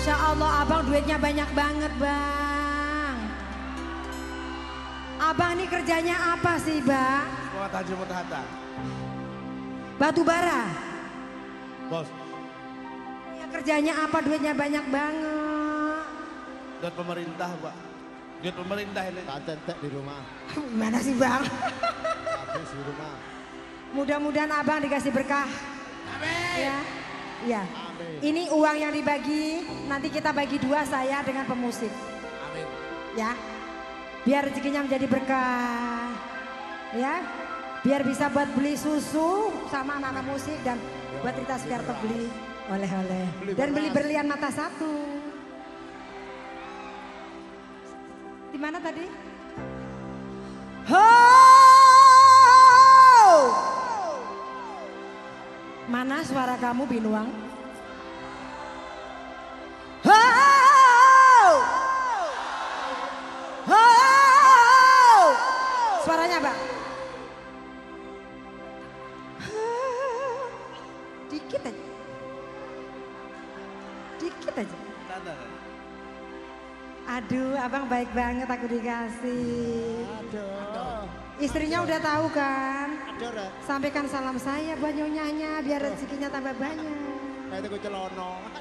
Masya Allah abang duitnya banyak banget bang. Abang ini kerjanya apa sih bang? Sekolah Tajumut Hatta. Batu bara? Bos. Ya, kerjanya apa duitnya banyak banget? Duit pemerintah pak. Duit pemerintah ini. Tak di rumah. Gimana sih bang? Habis di rumah. Mudah-mudahan abang dikasih berkah. Amin. Ya. Ya. Amin. Ini uang yang dibagi, nanti kita bagi dua saya dengan pemusik. Amin. Ya. Biar rezekinya menjadi berkah. Ya. Biar bisa buat beli susu sama anak-anak musik dan buat Rita Sugiarto beli oleh-oleh. Dan beli berlian mata satu. Di mana tadi? Ho! Mana suara kamu Binuang? Ho! Ho! Suaranya, Bang. Dikit aja. Dikit aja. Aduh, abang baik banget aku dikasih. Aduh. Istrinya udah tahu kan? Sampaikan salam saya buat nyonyanya biar rezekinya tambah banyak. Kayak itu celono. Namun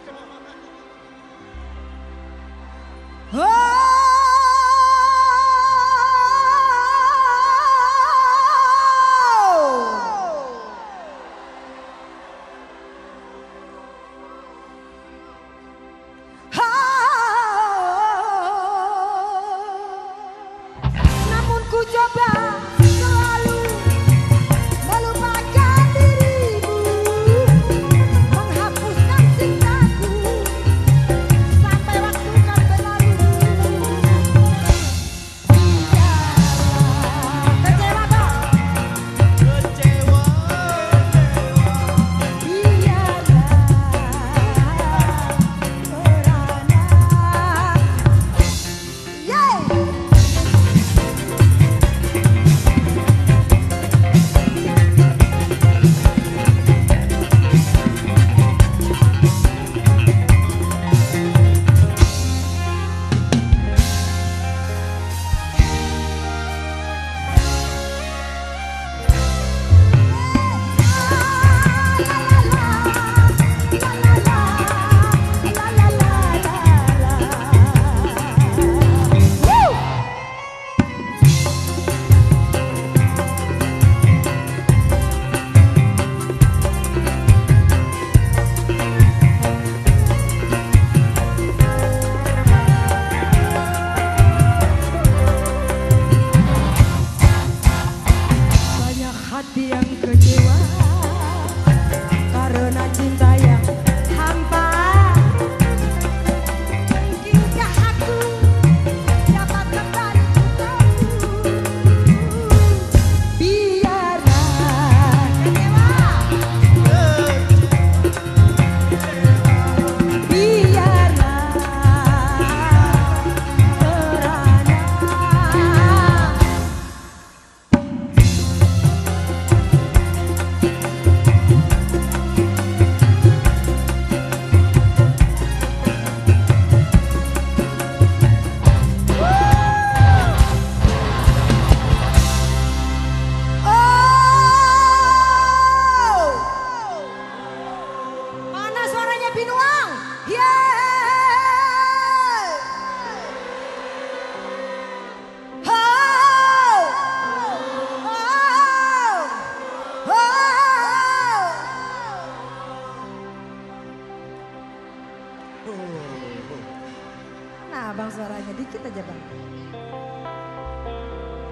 Nah, bang suaranya dikit aja bang.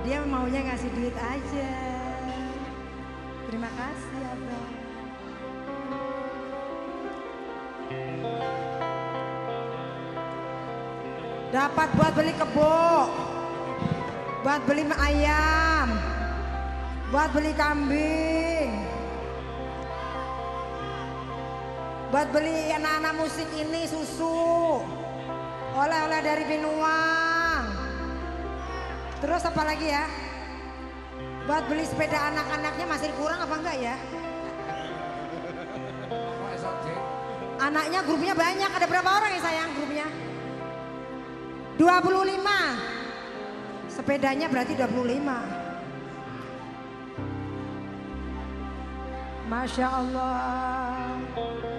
Dia maunya ngasih duit aja. Terima kasih abang. Dapat buat beli kebo, buat beli ayam, buat beli kambing, buat beli anak-anak musik ini susu, oleh-oleh dari Binuang. Terus apa lagi ya? Buat beli sepeda anak-anaknya masih kurang apa enggak ya? Anaknya grupnya banyak, ada berapa orang ya sayang grupnya? 25. Sepedanya berarti 25. Masya Allah.